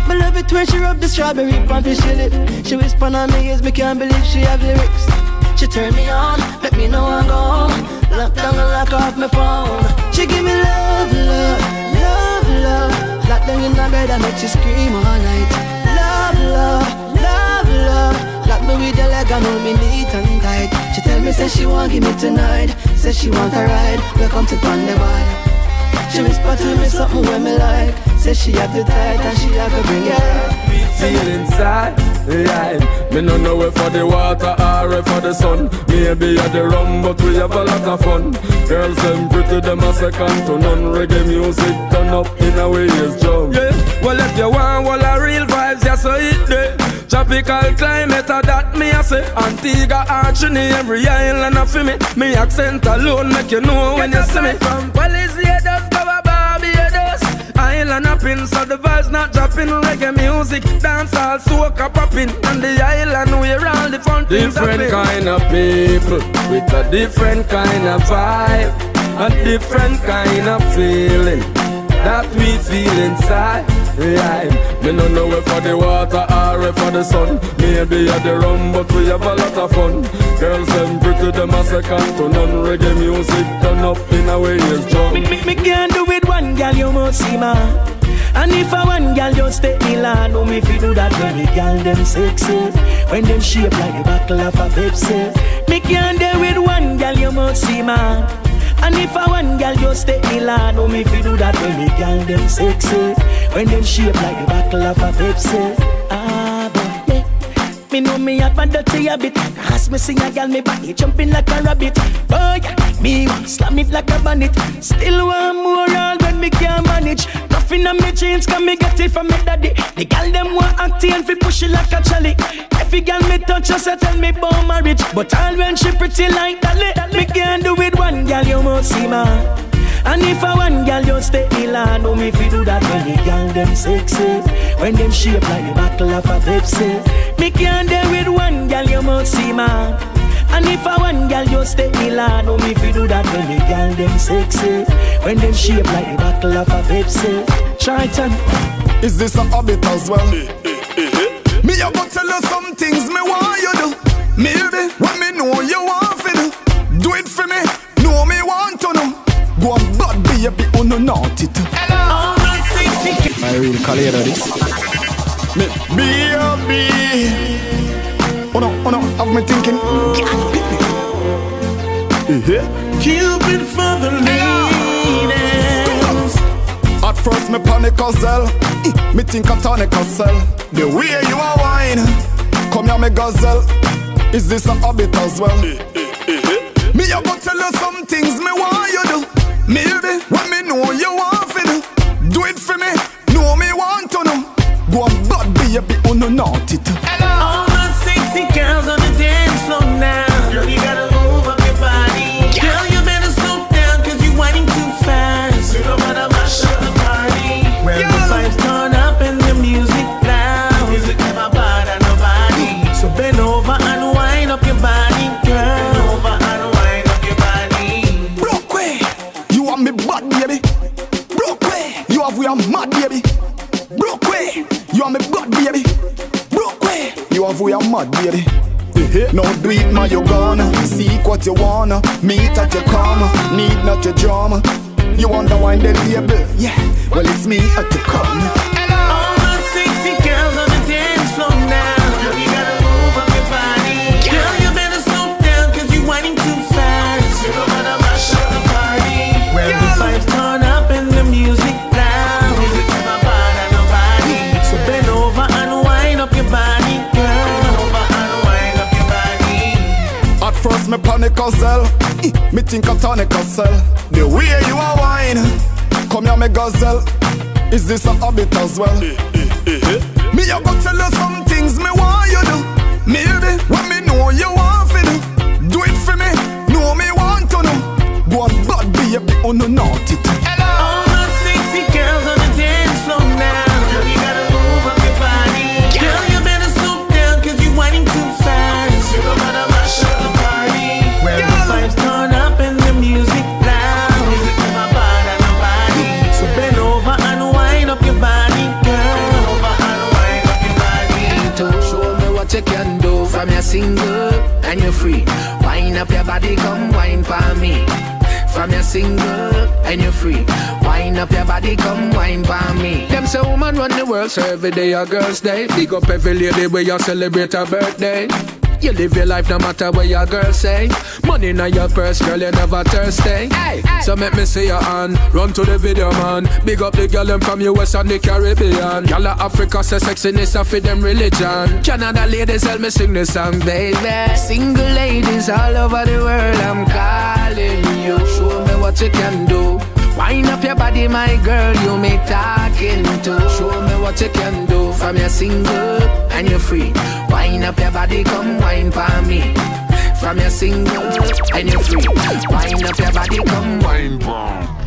Speaker 24: Me love it when she rub the strawberry the she lip. She whisper on me ears, me can't believe she have lyrics. She turn me on, let me know I'm gone. Lock down and lock off my phone. She give me love, love, love, love. Lock down in the bed and make she scream all night. Love, love, love, love. Lock me with your leg and hold me neat and tight. She tell me say she want give me tonight. Say she want a ride. Welcome to Thunder She whisper to me something when me like. Say she have the tight and she have to bring it.
Speaker 22: Feel inside, yeah. Me no know if for the water or if for the sun. Maybe at the rum, but we have a lot of fun. Girls them pretty, them a second to none. Reggae music turn up in a way is drum. Yeah, well if you want, well a real vibes, yeah so it there. Tropical climate, a that me a say Antigua, Archini, every island a fi me Me accent alone make you know when you see me From Polisiados, go a Barbados Island hopping, so the vibes not dropping. Reggae music, dance all soca popping And the island where all the fun things Different kind of people With a different kind of vibe. A different kind of feeling That we feel inside yeah, me no know if for the water or if for the sun. Maybe at the rum but we have a lot of fun. Girls them pretty them a second to none. Reggae music turn up in a way is drum
Speaker 12: Me, me, me can't do it one girl you must see man and if I one girl just take me land, know me fi do that when the girl them sexy. When them shape like the buckle of a Pepsi. Me can't do with one girl you must see man and if I one girl just take me land, know me fi do that when the girl them sexy When them shape like the buckle of a Pepsi. Ah, Me know me have a dirty habit. Ask me sing a girl, me body jumping like a rabbit. Oh yeah, me want slam it like a bandit Still want more all when me can't manage. Nothing on me jeans, can me get it from me daddy. The girl them want acting and fi push it like a chally Every girl me touch just a tell me about marriage. But all when she pretty like that Me can't do it one girl, you must see man and if I one girl just take me land, know me fi do that when the girl them sexy. When them shape like the buckle of a Pepsi. Me can't deal with one girl, you must see man. And if I one girl just take me land, know me fi do that when the girl them sexy. When them shape like the buckle of a Pepsi. Triton
Speaker 25: Is this a habit as well? Eh, eh, eh, me a go tell you some things me want you do. Maybe when me know you want fi do. Do it for me, know me want to know Go on bad baby, oh no naughty too.
Speaker 12: All my sexy
Speaker 25: My real colleague this. Me B.O.B Oh no, oh no, have me thinking.
Speaker 26: Cupid for the ladies.
Speaker 25: At first me panic as hell. Eh, Me think a tonic as hell. The way you are wine Come here me gazelle. Is this a habit as well? Eh, eh, eh, me a go tell you some things me want you do Maybe when me know you want fi do Do it for me, know me want to know. Go on bad baby, oh no naughty too we are mad baby. Mm-hmm. No do it man you gonna Seek what you wanna. Meet at your karma. Need not your drama. You wonder why the label? Yeah, well it's me at the corner
Speaker 26: Eh,
Speaker 27: think a tonic a sell. The way you are wine, come here, me gazelle. Is this a habit as well? Eh, eh, me a go tell you some things me want you do. Maybe when me know you want to do, do it for me. Know me want to know. Go on, bad baby, on the naughty.
Speaker 20: Single and you're free. Wind up your body, come wine for me. From your single and you're free. Wind up your body, come wine for me. Them say woman run the world, so every day a girl's day. Big up every lady where you celebrate her birthday. You live your life no matter what your girl say. Money in your purse, girl, you never thirsty. Hey, so make me see your hand. Run to the video, man. Big up the girl them from US and the Caribbean. Girl of Africa say sexiness a fit them religion. Canada ladies help me sing this song, baby. Single ladies all over the world, I'm calling you. Show me what you can do. Wind up your body, my girl, you me talking to. Show me what you can do from your single and you're free. Wind up your body, come wine for me. From your single and you're free. Wind up your body, come wine for me.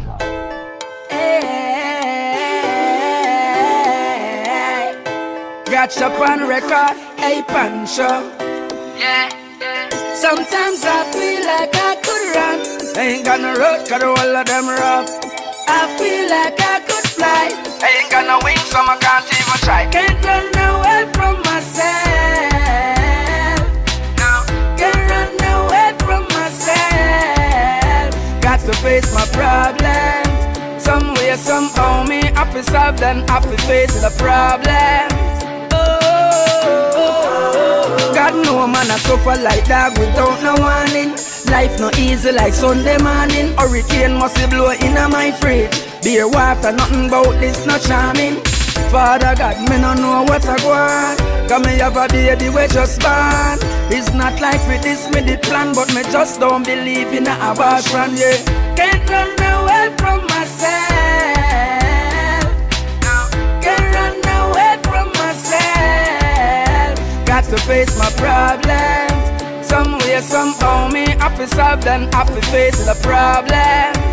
Speaker 28: Got up on record, a pancho. Yeah, Sometimes I feel like I could run. Ain't got no road, got all of them rough. I feel like I could fly. Ain't got no wings, so I can't even try. Can't run away from myself. No. Can't run away from myself. Got to face my problems. Some way, somehow, me have to solve them, have to face the problem. God know man I suffer like dog without no warning Life no easy like Sunday morning Hurricane must be blow in my fridge Beer water, nothing about this no charming. Father God, me no know what I want Cause me have a baby we just born. It's not like with this me did plan But me just don't believe in a abortion, yeah. Can't run away from myself. Can't run away from myself. Got to face my problems. Some way, somehow me have to solve them Have to face the problems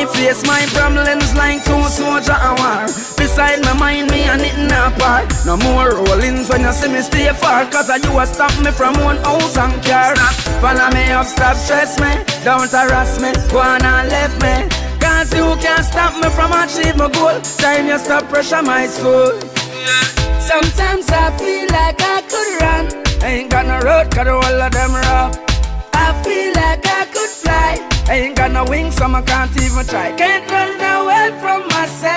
Speaker 28: me face my problems like two soldier a war. Beside my mind, me and it not apart No more rollings when you see me stay far Cause I you a stop me from one house and car Follow me up, stop stress me Don't harass me, go on and left me. Cause you can't stop me from achieve my goal. Time you stop pressure my soul. Sometimes I feel like I could run. I Ain't got no road, cause all of them rough I ain't got no wings, so I can't even try. Can't run away from myself.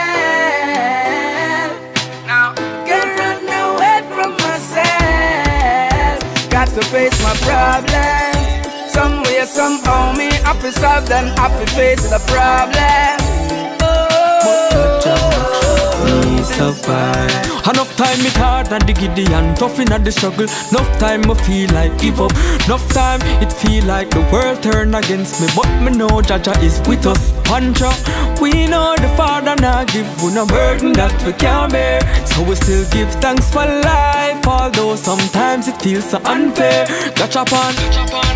Speaker 28: No. Can't run away from myself. Got to face my problems. Some way, somehow, me have to solve them. Have to face the problem. Oh.
Speaker 29: Survive. Enough time it hard and the giddy and tough in the struggle. Enough time I feel like give up. Enough time it feel like the world turn against me, but me know Jah Jah is with us. Pancha, we know the Father now give we no burden that we can't bear, so we still give thanks for life. Although sometimes it feels so unfair. Catch up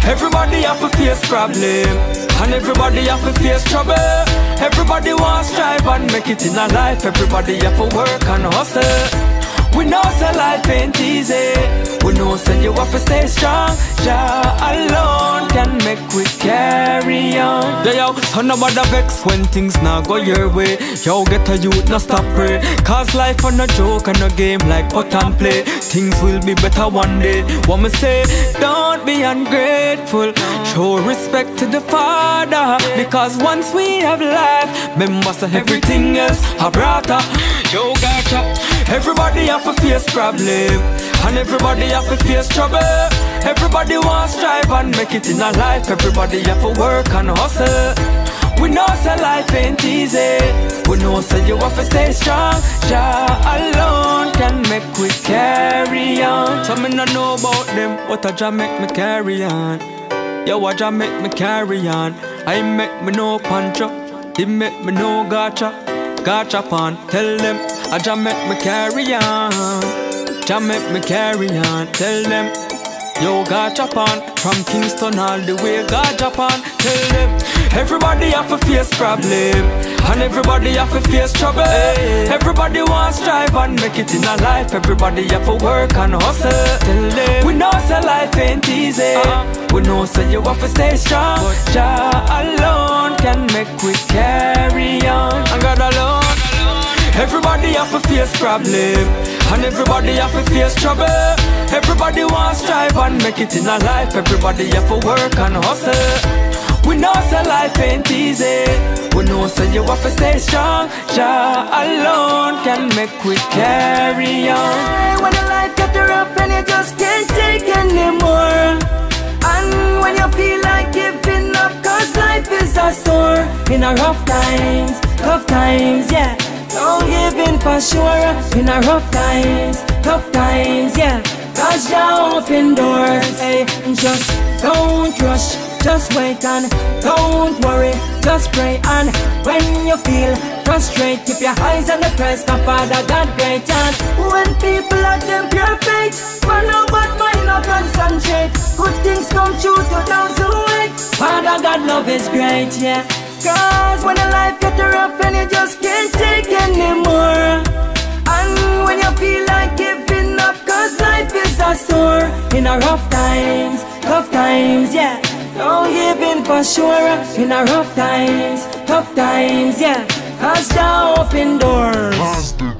Speaker 29: everybody have to face problem, and everybody have to face trouble. Everybody wants strive and make it in a life. Everybody have to work and hustle. We know say life ain't easy. We know say you have to stay strong. Jah alone can make we carry on. Yeah, yo, so nobody vex when things not go your way. Yo, get a youth, no stop pray. Cause life on a joke and a game like put and play. Things will be better one day. What me say, don't be ungrateful. Show respect to the Father. Because once we have life, remember say everything else a brother. Yo, gotcha. Everybody have to face problem, and everybody have to face trouble. Everybody wants strive and make it in a life. Everybody have to work and hustle. We know say life ain't easy. We know say you have to stay strong. Jah alone can make we carry on. So me no know about them, but a Jah make me carry on. Yo, what Jah make me carry on? I make me no punch up. He make me no gotcha. Gotcha pan. Tell them, I Jah make me carry on. Jah make me carry on. Tell them. Yo, God Japan, from Kingston all the way, God Japan. Tell them, everybody have to face problem, and everybody have to face trouble. Everybody wants strive and make it in a life. Everybody have to work and hustle. Tell them, we know say life ain't easy. Uh-huh. We know say you have to stay strong. But Jah alone can make we carry on. And God alone. Everybody have to face problem, and everybody have to face trouble. Everybody wants strive and make it in a life. Everybody have to work and hustle. We know say life ain't easy. We know say you have to stay strong. Jah alone can make we carry on.
Speaker 12: When the life get rough and you just can't take anymore. And when you feel like giving up, cause life is a sore. In a rough times, tough times, yeah. Oh, don't give in for sure. In a rough times, tough times, yeah. Cause you open doors, hey. Just don't rush, just wait and don't worry. Just pray and when you feel frustrated, keep your eyes on the prize. My Father God great and when people are them faith, run no bad mind, no concentrate. Good things come true to those who wait. Father God love is great, yeah. Cause when the life gets rough and you just can't take anymore. And when you feel like giving up, cause life is a sore. In a rough times, tough times, yeah. Don't give in for sure. In a rough times, tough times, yeah. Cause Jah open doors.